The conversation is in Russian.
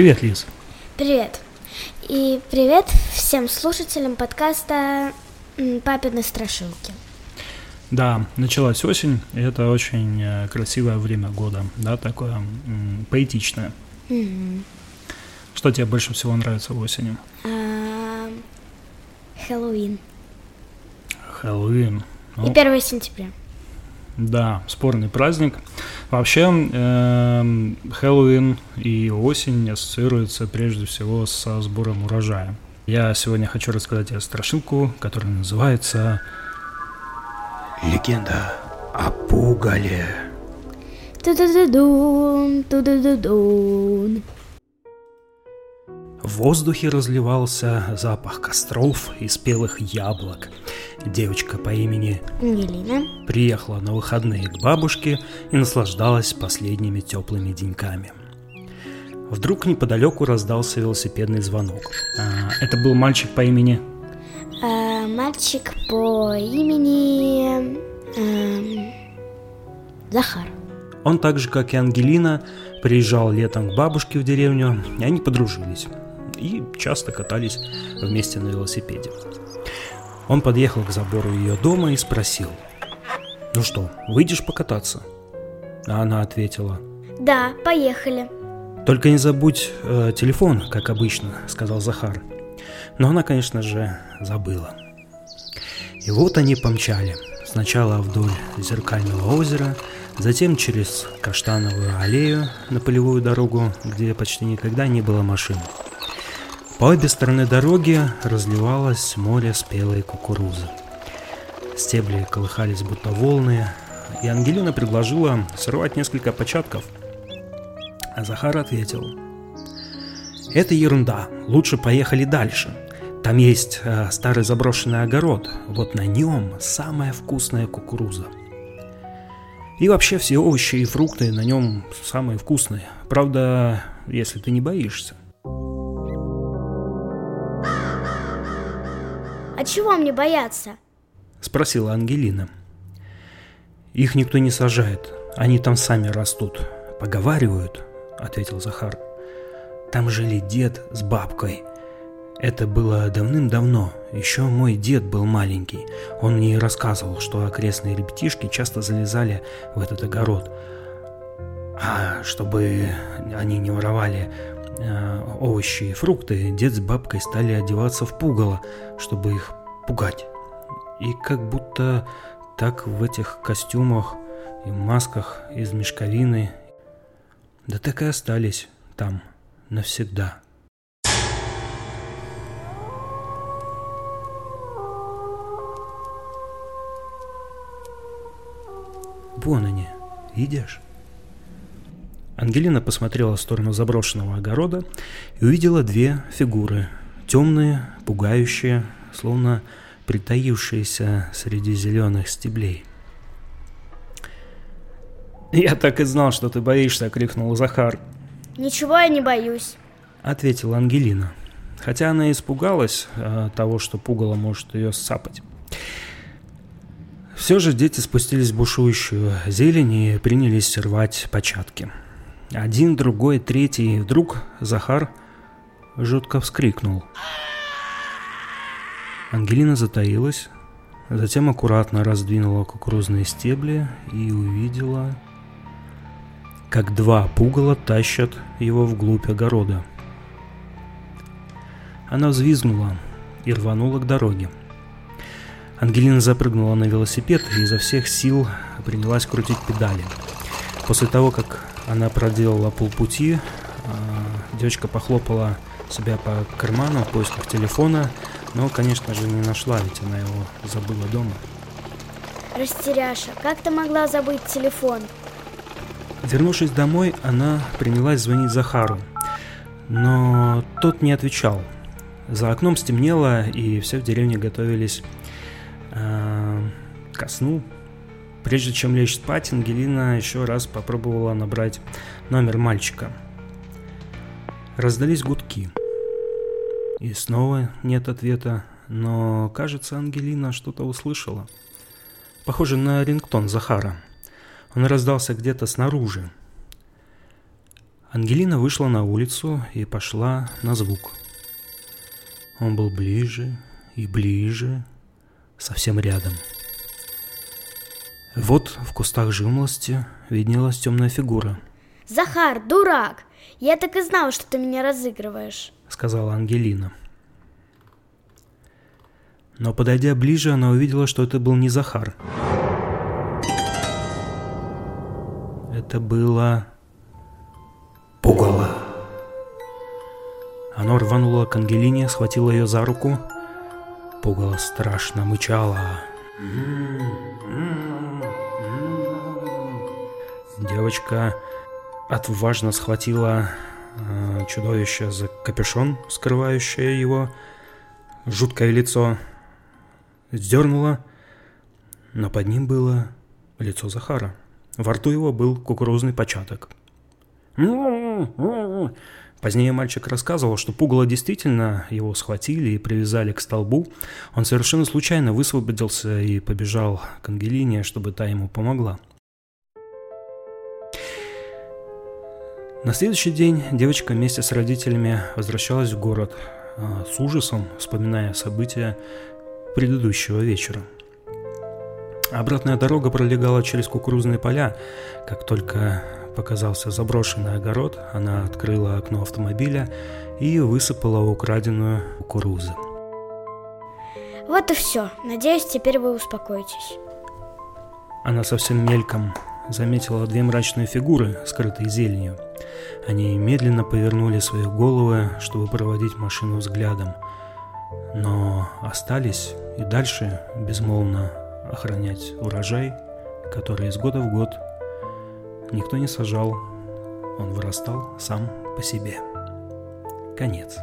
Привет, Лиз. Привет. И привет всем слушателям подкаста «Папины страшилки». Да, началась осень, и это очень э, красивое время года, да, такое м, поэтичное. Мгм. Что тебе больше всего нравится в осени? А, Хэллоуин. Хэллоуин. Ну, И 1 сентября. Да, спорный праздник. Вообще, эм, Хэллоуин и осень ассоциируются прежде всего со сбором урожая. Я сегодня хочу рассказать тебе страшилку, которая называется Легенда о пугале. Ту-ду-ду-дун, ту-ду-ду-дун. В воздухе разливался запах костров и спелых яблок. Девочка по имени Ангелина. приехала на выходные к бабушке и наслаждалась последними теплыми деньками. Вдруг неподалеку раздался велосипедный звонок. а, Это был мальчик по имени А, мальчик по имени... эм, Захар. Он так же, как и Ангелина, приезжал летом к бабушке в деревню, и они подружились. И часто катались вместе на велосипеде. Он подъехал к забору ее дома и спросил. «Ну что, выйдешь покататься?» А она ответила. Да, поехали. «Только не забудь э, телефон, как обычно», — сказал Захар. Но она, конечно же, забыла. И вот они помчали. Сначала вдоль зеркального озера, затем через каштановую аллею на полевую дорогу, где почти никогда не было машин. По обе стороны дороги разливалось море спелой кукурузы. Стебли колыхались будто волны, и Ангелина предложила сорвать несколько початков. А Захар ответил, «Это ерунда, лучше поехали дальше. Там есть э, старый заброшенный огород, вот на нем самая вкусная кукуруза. И вообще все овощи и фрукты на нем самые вкусные. Правда, если ты не боишься. Чего мне бояться? Спросила Ангелина. Их никто не сажает, они там сами растут. Поговаривают, ответил Захар. Там жили дед с бабкой. Это было давным-давно. Еще мой дед был маленький. Он мне рассказывал, что окрестные ребятишки часто залезали в этот огород. А чтобы они не воровали э, овощи и фрукты, дед с бабкой стали одеваться в пугало, чтобы их пугать. И как будто так в этих костюмах и масках из мешковины, да так и остались там навсегда. Вон они, видишь? Ангелина посмотрела в сторону заброшенного огорода и увидела две фигуры. Темные, пугающие, словно притаившиеся среди зеленых стеблей. «Я так и знал, что ты боишься!» — крикнул Захар. Ничего я не боюсь. Ответила Ангелина. Хотя она испугалась э, того, что пугало может ее сцапать. Все же дети спустились в бушующую зелень и принялись рвать початки. Один, другой, третий, и вдруг Захар жутко вскрикнул. Ангелина затаилась, затем аккуратно раздвинула кукурузные стебли и увидела, как два пугала тащат его вглубь огорода. Она взвизгнула и рванула к дороге. Ангелина запрыгнула на велосипед и изо всех сил принялась крутить педали. После того, как она проделала полпути, а, девочка похлопала себя по карману в поисках телефона, но, конечно же, не нашла, ведь она его забыла дома. Растеряша, как ты могла забыть телефон? Вернувшись домой, она принялась звонить Захару, но тот не отвечал. За окном стемнело, и все в деревне готовились э, ко сну. Прежде чем лечь спать, Ангелина еще раз попробовала набрать номер мальчика. Раздались гудки. И снова нет ответа, но, кажется, Ангелина что-то услышала. Похоже на рингтон Захара. Он раздался где-то снаружи. Ангелина вышла на улицу и пошла на звук. Он был ближе и ближе, совсем рядом. Вот в кустах жимлости виднелась темная фигура. Захар, дурак! Я так и знала, что ты меня разыгрываешь. Сказала Ангелина. Но подойдя ближе, она увидела, что это был не Захар. Это было пугало. Оно рвануло к Ангелине, схватило ее за руку. Пугало страшно мычало. Девочка отважно схватила чудовище за капюшон, скрывающее его жуткое лицо, сдернула, но под ним было лицо Захара. Во рту его был кукурузный початок. Позднее мальчик рассказывал, что пугало действительно его схватили и привязали к столбу. Он совершенно случайно высвободился и побежал к Ангелине, чтобы та ему помогла. На следующий день девочка вместе с родителями возвращалась в город а, с ужасом, вспоминая события предыдущего вечера. Обратная дорога пролегала через кукурузные поля. Как только показался заброшенный огород, она открыла окно автомобиля и высыпала украденную кукурузу. Вот и все. Надеюсь, теперь вы успокоитесь. Она совсем мельком заметила две мрачные фигуры, скрытые зеленью. Они медленно повернули свои головы, чтобы проводить машину взглядом, но остались и дальше безмолвно охранять урожай, который из года в год никто не сажал, он вырастал сам по себе. Конец.